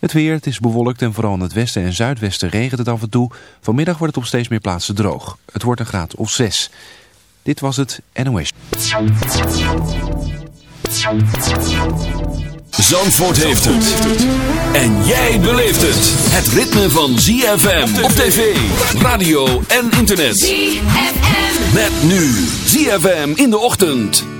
Het weer, het is bewolkt en vooral in het westen en zuidwesten regent het af en toe. Vanmiddag wordt het op steeds meer plaatsen droog. Het wordt een graad of 6. Dit was het NOS. Zandvoort heeft het. En jij beleeft het. Het ritme van ZFM op tv, radio en internet. ZFM. Met nu ZFM in de ochtend.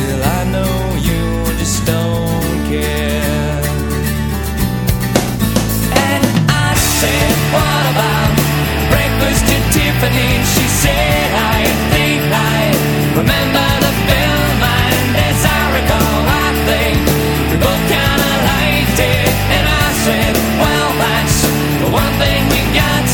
Still, I know you just don't care. And I said, What about breakfast at Tiffany? She said, I think I remember the film, and I think we both kinda liked it. And I said, Well, that's the one thing we got.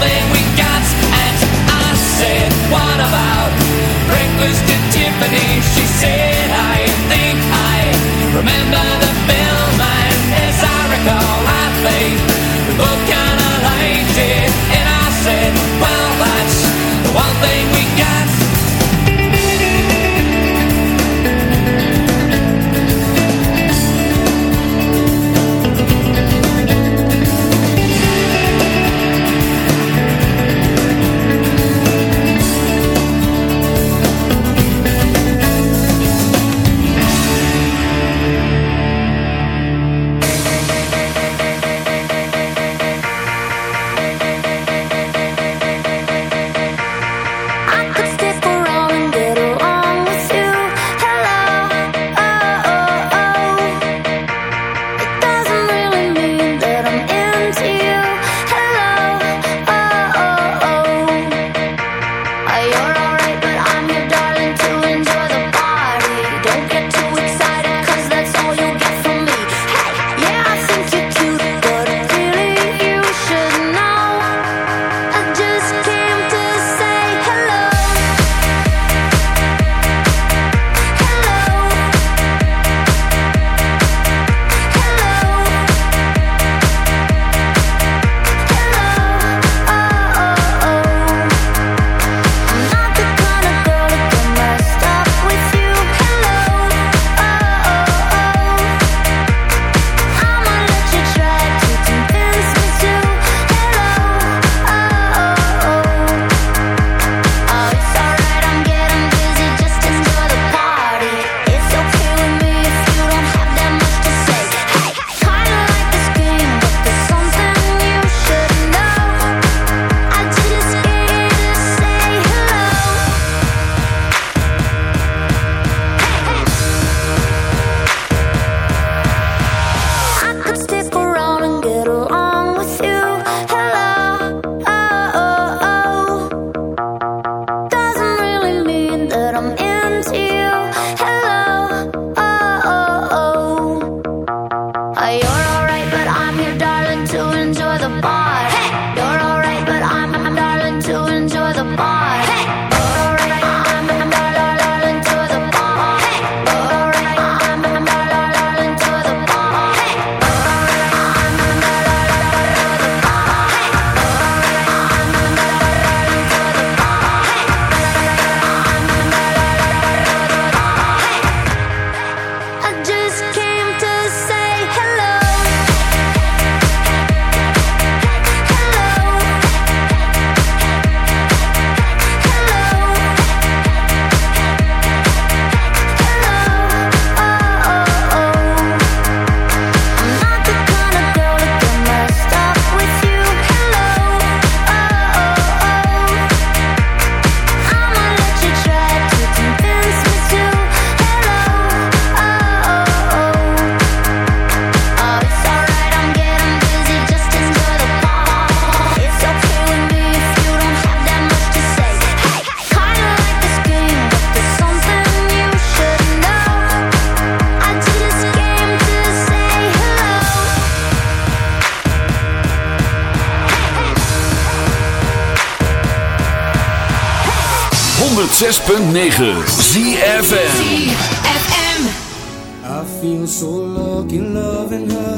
thing we 106.9 ZFM I feel so lucky loving her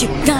You.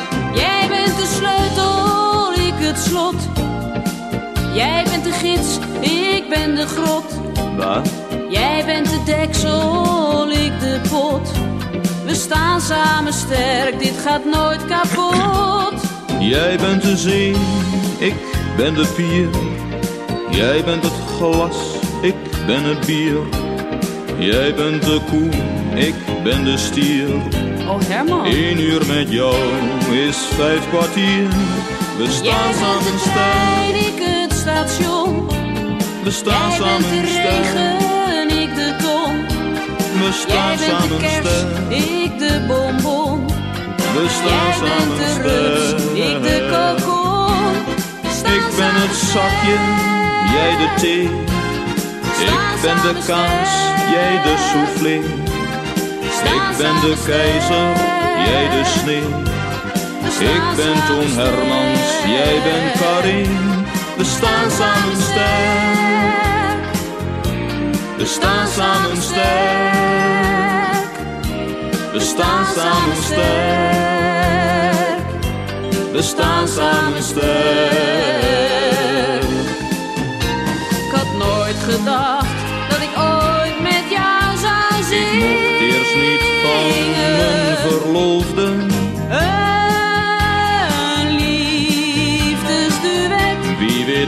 Jij bent de sleutel, ik het slot. Jij bent de gids, ik ben de grot. Wat? Jij bent de deksel, ik de pot. We staan samen sterk, dit gaat nooit kapot. Jij bent de zee, ik ben de pier. Jij bent het glas, ik ben het bier. Jij bent de koe, ik ben de stier. Oh Herman. Eén uur met jou is vijf kwartier. We staan samen trein, ik het station. we staan samen de regen, ik de ton. We staan bent de samen sterk, ik de bonbon. we staan samen de rups, ik de kokon. Ik ben het zakje, jij de thee. Ik ben de kaas, jij de soufflé. Ik ben de keizer, jij de sneeuw. Ik ben Toon Hermans, jij bent Karin. We staan samen sterk. We staan samen sterk. We staan samen sterk. We staan samen sterk. Ik had nooit gedacht dat ik ooit met jou zou Ik zingen. mocht eerst niet van mijn verloofde.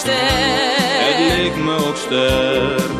Sterk. Het me ook sterk.